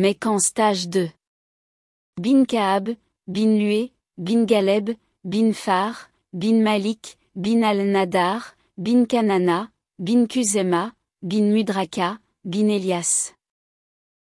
mais qu'en stage 2. Bin Kaab, Bin Lué, Bin Galeb, Bin Far, Bin Malik, Bin Al-Nadar, Bin Kanana, Bin Kuzema, Bin Mudraka, Bin Elias.